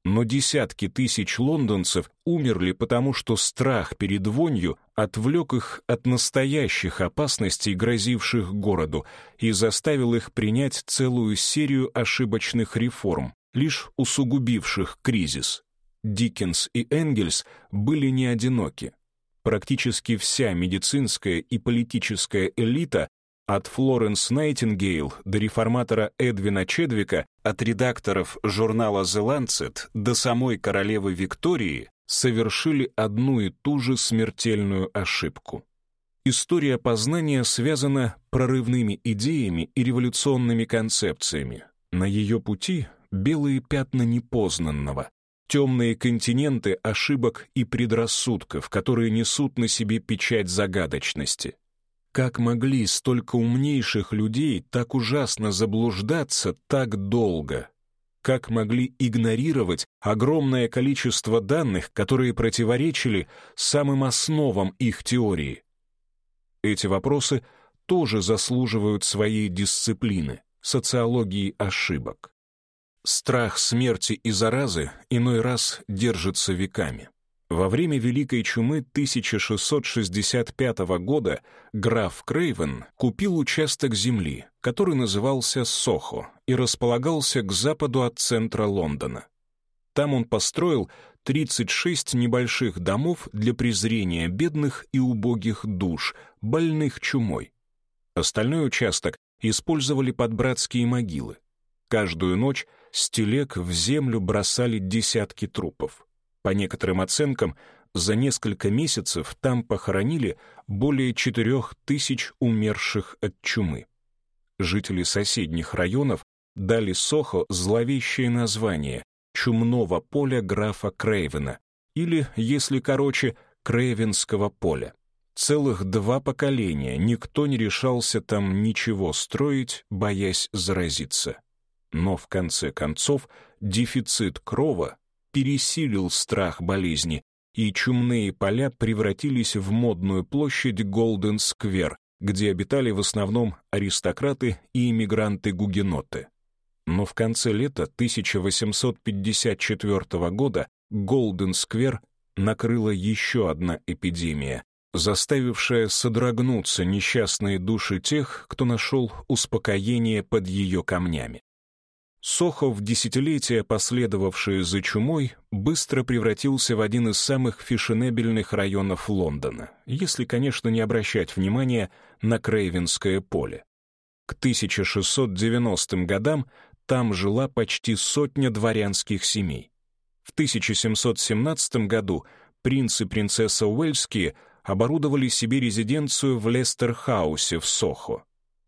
но десятки тысяч лондонцев умерли потому, что страх перед вонью отвлек их от настоящих опасностей, грозивших городу, и заставил их принять целую серию ошибочных реформ, лишь усугубивших кризис. Диккенс и Энгельс были не одиноки. Практически вся медицинская и политическая элита от Флоренс Найтингейл до реформатора Эдвина Чедвика, от редакторов журнала The Lancet до самой королевы Виктории совершили одну и ту же смертельную ошибку. История познания связана прорывными идеями и революционными концепциями. На ее пути белые пятна непознанного, темные континенты ошибок и предрассудков, которые несут на себе печать загадочности — как могли столько умнейших людей так ужасно заблуждаться так долго? Как могли игнорировать огромное количество данных, которые противоречили самым основам их теории? Эти вопросы тоже заслуживают своей дисциплины, социологии ошибок. Страх смерти и заразы иной раз держится веками. Во время Великой чумы 1665 года граф Крейвен купил участок земли, который назывался Сохо и располагался к западу от центра Лондона. Там он построил 36 небольших домов для презрения бедных и убогих душ, больных чумой. Остальной участок использовали под братские могилы. Каждую ночь с телег в землю бросали десятки трупов. По некоторым оценкам, за несколько месяцев там похоронили более четырех тысяч умерших от чумы. Жители соседних районов дали Сохо зловещее название «Чумного поля графа Крейвена» или, если короче, Крейвенского поля. Целых два поколения никто не решался там ничего строить, боясь заразиться. Но в конце концов дефицит крова пересилил страх болезни, и чумные поля превратились в модную площадь Голден-сквер, где обитали в основном аристократы и иммигранты-гугеноты. Но в конце лета 1854 года Голден-сквер накрыла еще одна эпидемия, заставившая содрогнуться несчастные души тех, кто нашел успокоение под ее камнями. Сохо в десятилетия, последовавшие за чумой, быстро превратился в один из самых фешенебельных районов Лондона, если, конечно, не обращать внимания на Крейвенское поле. К 1690 годам там жила почти сотня дворянских семей. В 1717 году принц и принцесса Уэльские оборудовали себе резиденцию в Лестер-хаусе в Сохо.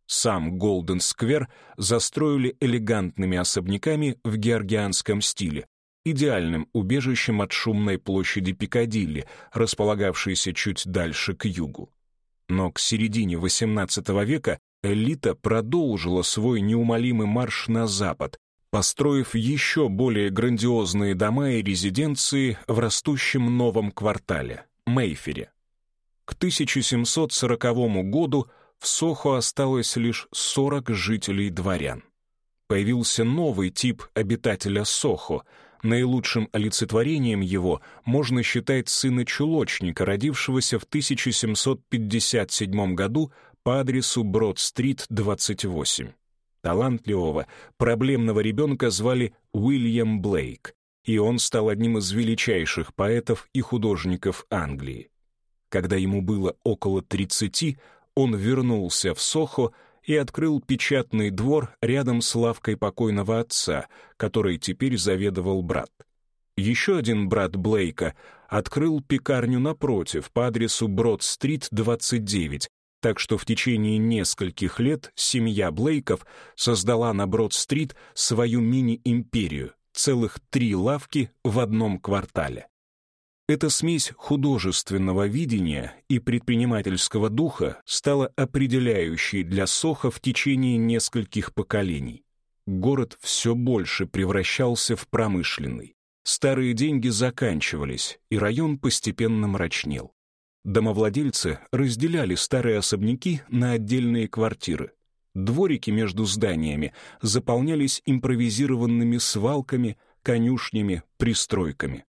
Сам Голден-сквер застроили элегантными особняками в георгианском стиле, идеальным убежищем от шумной площади Пикадилли, располагавшейся чуть дальше к югу. Но к середине XVIII века элита продолжила свой неумолимый марш на запад, построив еще более грандиозные дома и резиденции в растущем новом квартале — Мейфере. К 1740 году в Сохо осталось лишь 40 жителей дворян. Появился новый тип обитателя Сохо. Наилучшим олицетворением его можно считать сына чулочника, родившегося в 1757 году по адресу Брод-стрит, 28. Талантливого, проблемного ребенка звали Уильям Блейк, и он стал одним из величайших поэтов и художников Англии. Когда ему было около 30, он вернулся в Сохо и открыл печатный двор рядом с лавкой покойного отца, которой теперь заведовал брат. Еще один брат Блейка открыл пекарню напротив по адресу Брод-стрит, 29, так что в течение нескольких лет семья Блейков создала на Брод-стрит свою мини-империю, целых три лавки в одном квартале. Эта смесь художественного видения и предпринимательского духа стала определяющей для Соха в течение нескольких поколений. Город все больше превращался в промышленный. Старые деньги заканчивались, и район постепенно мрачнел. Домовладельцы разделяли старые особняки на отдельные квартиры. Дворики между зданиями заполнялись импровизированными свалками, конюшнями, пристройками.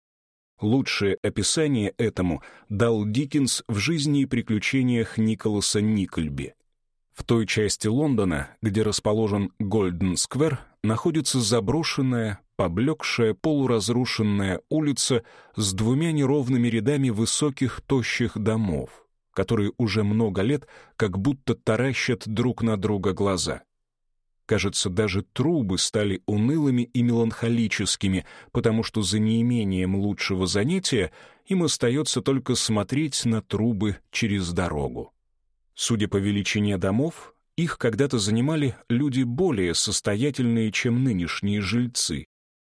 Лучшее описание этому дал Диккенс в жизни и приключениях Николаса Никольби. В той части Лондона, где расположен Гольден-сквер, находится заброшенная, поблекшая, полуразрушенная улица с двумя неровными рядами высоких, тощих домов — которые уже много лет как будто таращат друг на друга глаза. Кажется, даже трубы стали унылыми и меланхолическими, потому что за неимением лучшего занятия им остается только смотреть на трубы через дорогу. Судя по величине домов, их когда-то занимали люди более состоятельные, чем нынешние жильцы,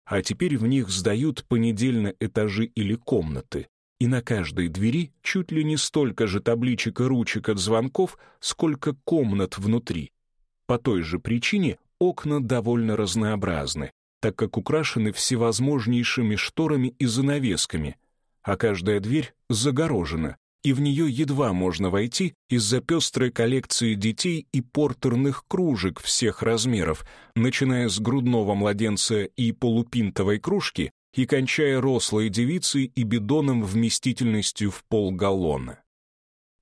а теперь в них сдают понедельно этажи или комнаты, и на каждой двери чуть ли не столько же табличек и ручек от звонков, сколько комнат внутри. По той же причине окна довольно разнообразны, так как украшены всевозможнейшими шторами и занавесками, а каждая дверь загорожена, и в нее едва можно войти из-за пестрой коллекции детей и портерных кружек всех размеров, начиная с грудного младенца и полупинтовой кружки и кончая рослой девицей и бидоном вместительностью в полгаллона.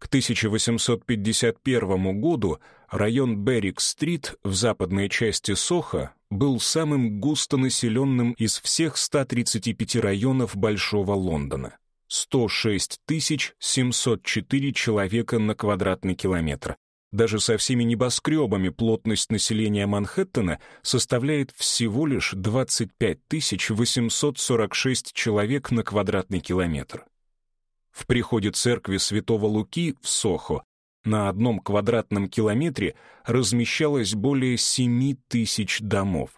К 1851 году район Беррик-стрит в западной части Соха был самым густонаселенным из всех 135 районов Большого Лондона. 106 704 человека на квадратный километр, даже со всеми небоскребами плотность населения Манхэттена составляет всего лишь 25 846 человек на квадратный километр. В приходе церкви Святого Луки в Сохо на одном квадратном километре размещалось более 7 тысяч домов.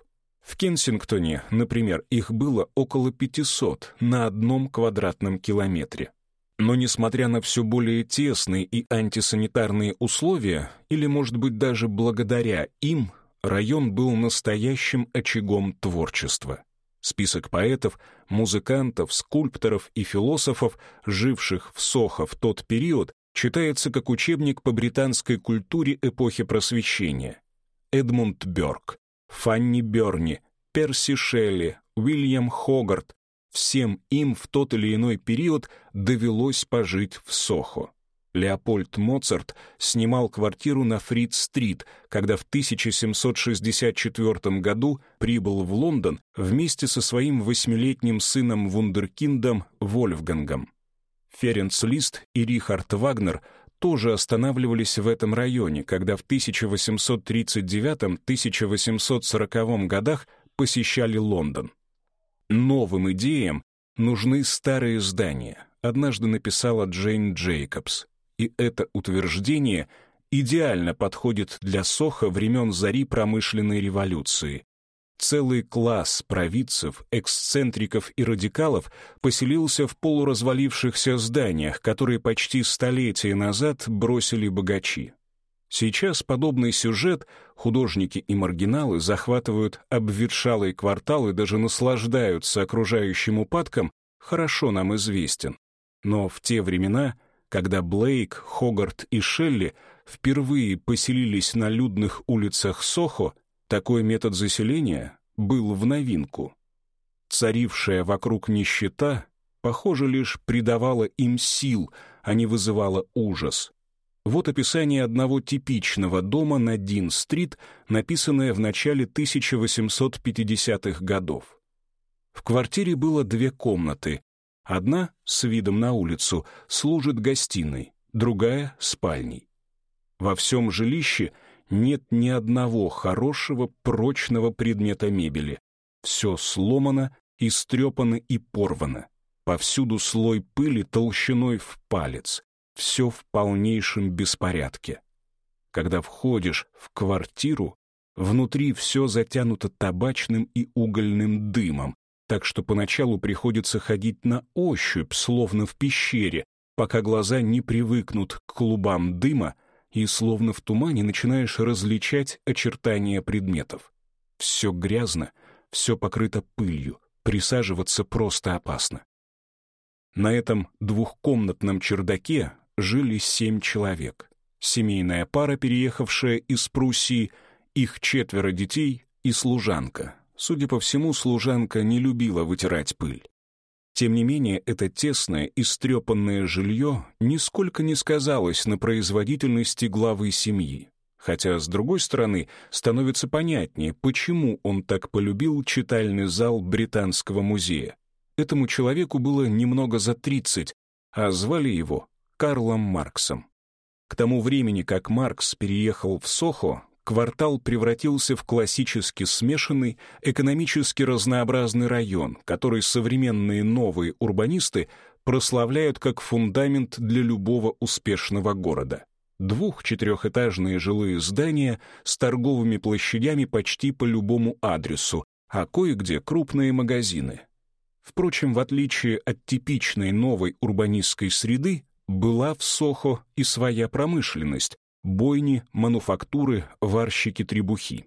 В Кенсингтоне, например, их было около 500 на одном квадратном километре. Но несмотря на все более тесные и антисанитарные условия, или, может быть, даже благодаря им, район был настоящим очагом творчества. Список поэтов, музыкантов, скульпторов и философов, живших в Сохо в тот период, читается как учебник по британской культуре эпохи Просвещения. Эдмунд Бёрк, Фанни Бёрни, Перси Шелли, Уильям Хогарт, Всем им в тот или иной период довелось пожить в Сохо. Леопольд Моцарт снимал квартиру на Фрид-стрит, когда в 1764 году прибыл в Лондон вместе со своим восьмилетним сыном Вундеркиндом Вольфгангом. Ференц Лист и Рихард Вагнер тоже останавливались в этом районе, когда в 1839-1840 годах посещали Лондон. Новым идеям нужны старые здания, однажды написала Джейн Джейкобс. И это утверждение идеально подходит для Соха времен зари промышленной революции. Целый класс провидцев, эксцентриков и радикалов поселился в полуразвалившихся зданиях, которые почти столетия назад бросили богачи. Сейчас подобный сюжет художники и маргиналы захватывают обветшалые кварталы, даже наслаждаются окружающим упадком, хорошо нам известен. Но в те времена, когда Блейк, Хогарт и Шелли впервые поселились на людных улицах Сохо, Такой метод заселения был в новинку. Царившая вокруг нищета, похоже, лишь придавала им сил, а не вызывала ужас. Вот описание одного типичного дома на Дин-стрит, написанное в начале 1850-х годов. В квартире было две комнаты. Одна, с видом на улицу, служит гостиной, другая — спальней. Во всем жилище нет ни одного хорошего, прочного предмета мебели. Все сломано, истрепано и порвано. Повсюду слой пыли толщиной в палец все в полнейшем беспорядке. Когда входишь в квартиру, внутри все затянуто табачным и угольным дымом, так что поначалу приходится ходить на ощупь, словно в пещере, пока глаза не привыкнут к клубам дыма и словно в тумане начинаешь различать очертания предметов. Все грязно, все покрыто пылью, присаживаться просто опасно. На этом двухкомнатном чердаке жили семь человек. Семейная пара, переехавшая из Пруссии, их четверо детей и служанка. Судя по всему, служанка не любила вытирать пыль. Тем не менее, это тесное, истрепанное жилье нисколько не сказалось на производительности главы семьи. Хотя, с другой стороны, становится понятнее, почему он так полюбил читальный зал Британского музея. Этому человеку было немного за 30, а звали его Карлом Марксом. К тому времени, как Маркс переехал в Сохо, квартал превратился в классически смешанный, экономически разнообразный район, который современные новые урбанисты прославляют как фундамент для любого успешного города. Двух-четырехэтажные жилые здания с торговыми площадями почти по любому адресу, а кое-где крупные магазины. Впрочем, в отличие от типичной новой урбанистской среды, была в Сохо и своя промышленность, бойни, мануфактуры, варщики-требухи.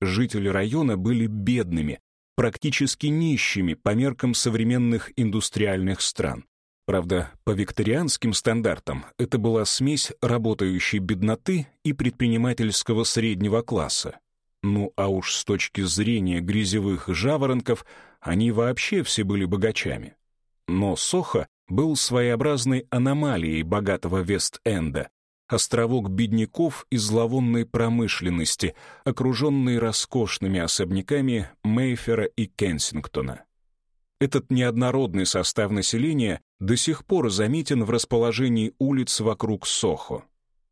Жители района были бедными, практически нищими по меркам современных индустриальных стран. Правда, по викторианским стандартам это была смесь работающей бедноты и предпринимательского среднего класса. Ну а уж с точки зрения грязевых жаворонков они вообще все были богачами. Но Сохо был своеобразной аномалией богатого Вест-Энда, островок бедняков и зловонной промышленности, окруженный роскошными особняками Мейфера и Кенсингтона. Этот неоднородный состав населения до сих пор заметен в расположении улиц вокруг Сохо.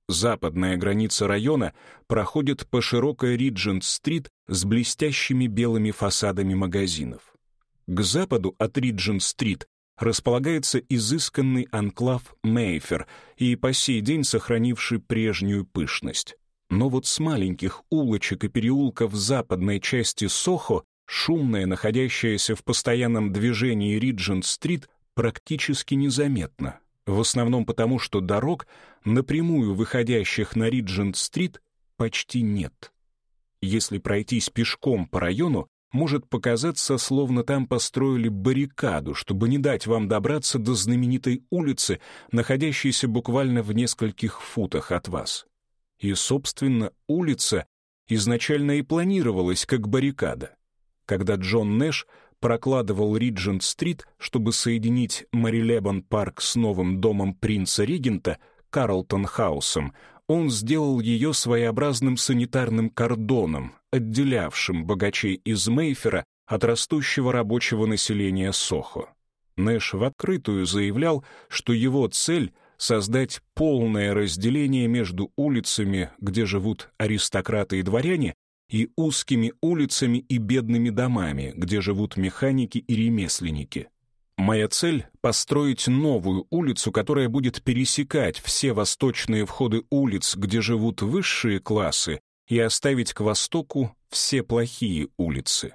Западная граница района проходит по широкой Риджент-стрит с блестящими белыми фасадами магазинов. К западу от Риджент-стрит располагается изысканный анклав Мейфер и по сей день сохранивший прежнюю пышность. Но вот с маленьких улочек и переулков западной части Сохо, шумная, находящаяся в постоянном движении Риджент-стрит, практически незаметна. В основном потому, что дорог, напрямую выходящих на Риджент-стрит, почти нет. Если пройтись пешком по району, может показаться, словно там построили баррикаду, чтобы не дать вам добраться до знаменитой улицы, находящейся буквально в нескольких футах от вас. И, собственно, улица изначально и планировалась как баррикада. Когда Джон Нэш прокладывал Риджент-стрит, чтобы соединить Марилебон-парк с новым домом принца-регента, Карлтон-хаусом, он сделал ее своеобразным санитарным кордоном, отделявшим богачей из Мейфера от растущего рабочего населения Сохо. Нэш в открытую заявлял, что его цель — создать полное разделение между улицами, где живут аристократы и дворяне, и узкими улицами и бедными домами, где живут механики и ремесленники. Моя цель — построить новую улицу, которая будет пересекать все восточные входы улиц, где живут высшие классы, и оставить к востоку все плохие улицы.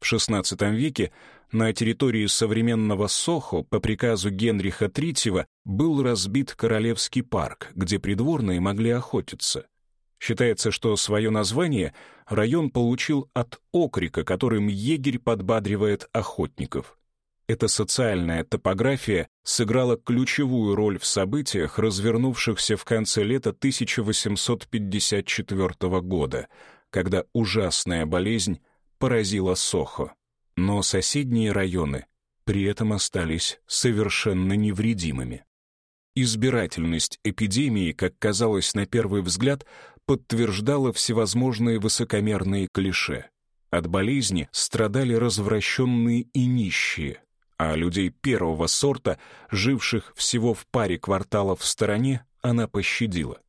В XVI веке на территории современного Сохо по приказу Генриха III был разбит Королевский парк, где придворные могли охотиться. Считается, что свое название район получил от окрика, которым егерь подбадривает охотников. Эта социальная топография сыграла ключевую роль в событиях, развернувшихся в конце лета 1854 года, когда ужасная болезнь поразила Сохо. Но соседние районы при этом остались совершенно невредимыми. Избирательность эпидемии, как казалось на первый взгляд, подтверждала всевозможные высокомерные клише. От болезни страдали развращенные и нищие, а людей первого сорта, живших всего в паре кварталов в стороне, она пощадила.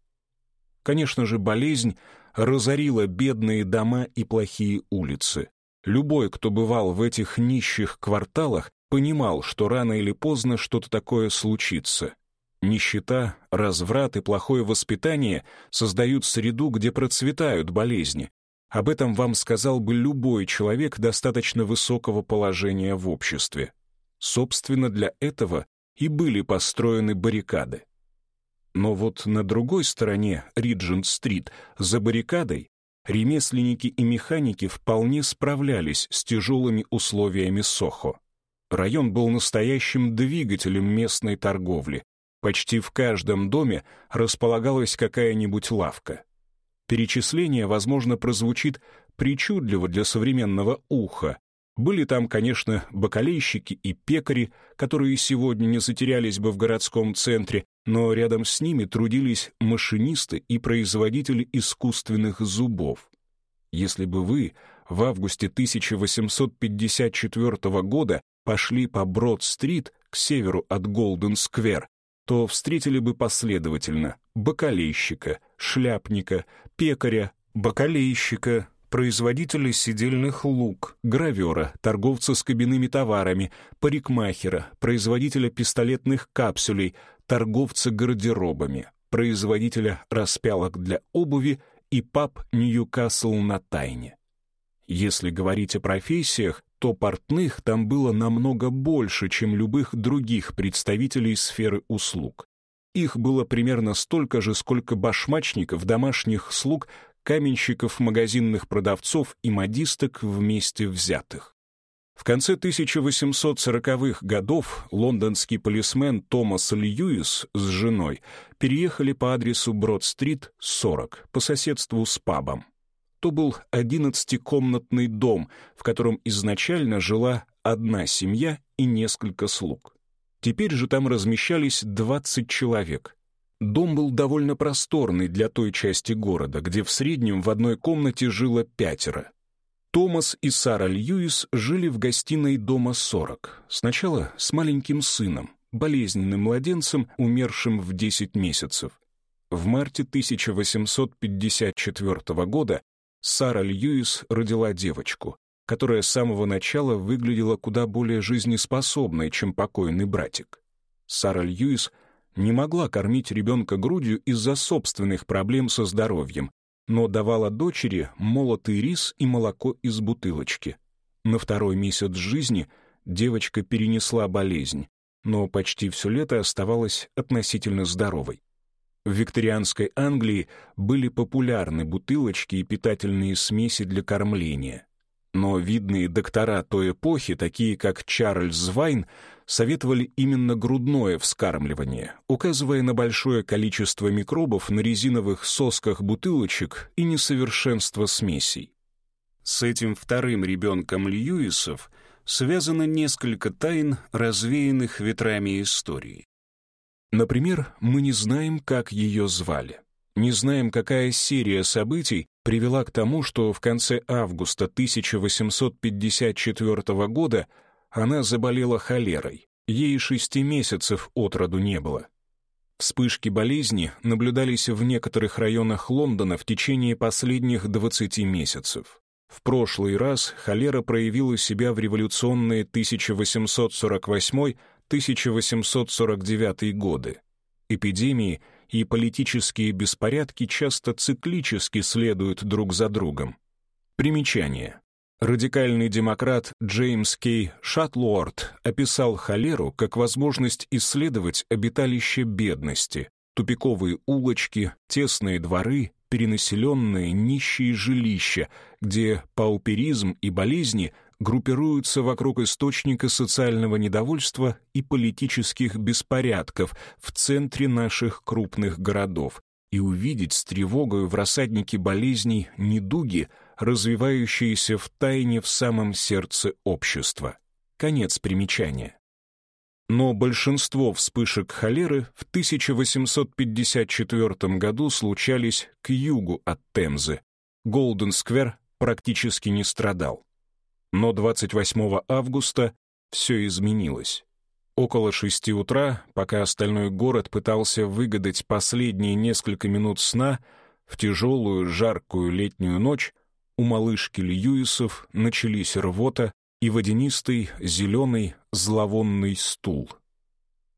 Конечно же, болезнь разорила бедные дома и плохие улицы. Любой, кто бывал в этих нищих кварталах, понимал, что рано или поздно что-то такое случится. Нищета, разврат и плохое воспитание создают среду, где процветают болезни. Об этом вам сказал бы любой человек достаточно высокого положения в обществе. Собственно, для этого и были построены баррикады. Но вот на другой стороне Риджент-стрит, за баррикадой, ремесленники и механики вполне справлялись с тяжелыми условиями Сохо. Район был настоящим двигателем местной торговли. Почти в каждом доме располагалась какая-нибудь лавка. Перечисление, возможно, прозвучит причудливо для современного уха, были там, конечно, бакалейщики и пекари, которые сегодня не затерялись бы в городском центре, но рядом с ними трудились машинисты и производители искусственных зубов. Если бы вы в августе 1854 года пошли по Брод-стрит к северу от Голден-сквер, то встретили бы последовательно бакалейщика, шляпника, пекаря, бакалейщика, производителя сидельных лук, гравера, торговца с кабинными товарами, парикмахера, производителя пистолетных капсулей, торговца гардеробами, производителя распялок для обуви и паб Ньюкасл на Тайне. Если говорить о профессиях, то портных там было намного больше, чем любых других представителей сферы услуг. Их было примерно столько же, сколько башмачников, домашних слуг, каменщиков, магазинных продавцов и модисток вместе взятых. В конце 1840-х годов лондонский полисмен Томас Льюис с женой переехали по адресу Брод-стрит, 40, по соседству с пабом. То был одиннадцатикомнатный дом, в котором изначально жила одна семья и несколько слуг. Теперь же там размещались 20 человек, Дом был довольно просторный для той части города, где в среднем в одной комнате жило пятеро. Томас и Сара Льюис жили в гостиной дома 40. Сначала с маленьким сыном, болезненным младенцем, умершим в 10 месяцев. В марте 1854 года Сара Льюис родила девочку, которая с самого начала выглядела куда более жизнеспособной, чем покойный братик. Сара Льюис — не могла кормить ребенка грудью из-за собственных проблем со здоровьем, но давала дочери молотый рис и молоко из бутылочки. На второй месяц жизни девочка перенесла болезнь, но почти все лето оставалась относительно здоровой. В викторианской Англии были популярны бутылочки и питательные смеси для кормления. Но видные доктора той эпохи, такие как Чарльз Вайн, советовали именно грудное вскармливание, указывая на большое количество микробов на резиновых сосках бутылочек и несовершенство смесей. С этим вторым ребенком Льюисов связано несколько тайн, развеянных ветрами истории. Например, мы не знаем, как ее звали. Не знаем, какая серия событий привела к тому, что в конце августа 1854 года она заболела холерой. Ей шести месяцев от роду не было. Вспышки болезни наблюдались в некоторых районах Лондона в течение последних 20 месяцев. В прошлый раз холера проявила себя в революционные 1848-1849 годы. Эпидемии и политические беспорядки часто циклически следуют друг за другом. Примечание. Радикальный демократ Джеймс Кей Шатлуорд описал холеру как возможность исследовать обиталище бедности, тупиковые улочки, тесные дворы, перенаселенные нищие жилища, где пауперизм и болезни группируются вокруг источника социального недовольства и политических беспорядков в центре наших крупных городов, и увидеть с тревогой в рассаднике болезней недуги, развивающиеся в тайне в самом сердце общества. Конец примечания. Но большинство вспышек холеры в 1854 году случались к югу от Темзы. Голден-сквер практически не страдал. Но 28 августа все изменилось. Около шести утра, пока остальной город пытался выгадать последние несколько минут сна, в тяжелую жаркую летнюю ночь у малышки Льюисов начались рвота и водянистый, зеленый, зловонный стул.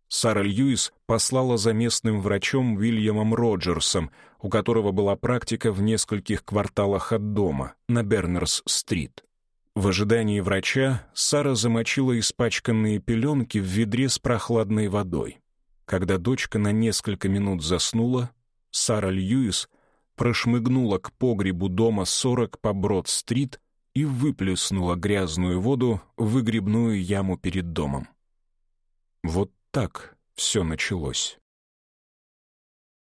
Сара Льюис послала за местным врачом Уильямом Роджерсом, у которого была практика в нескольких кварталах от дома, на Бернерс-стрит. В ожидании врача Сара замочила испачканные пеленки в ведре с прохладной водой. Когда дочка на несколько минут заснула, Сара Льюис прошмыгнула к погребу дома 40 по Брод-стрит и выплеснула грязную воду в выгребную яму перед домом. Вот так все началось.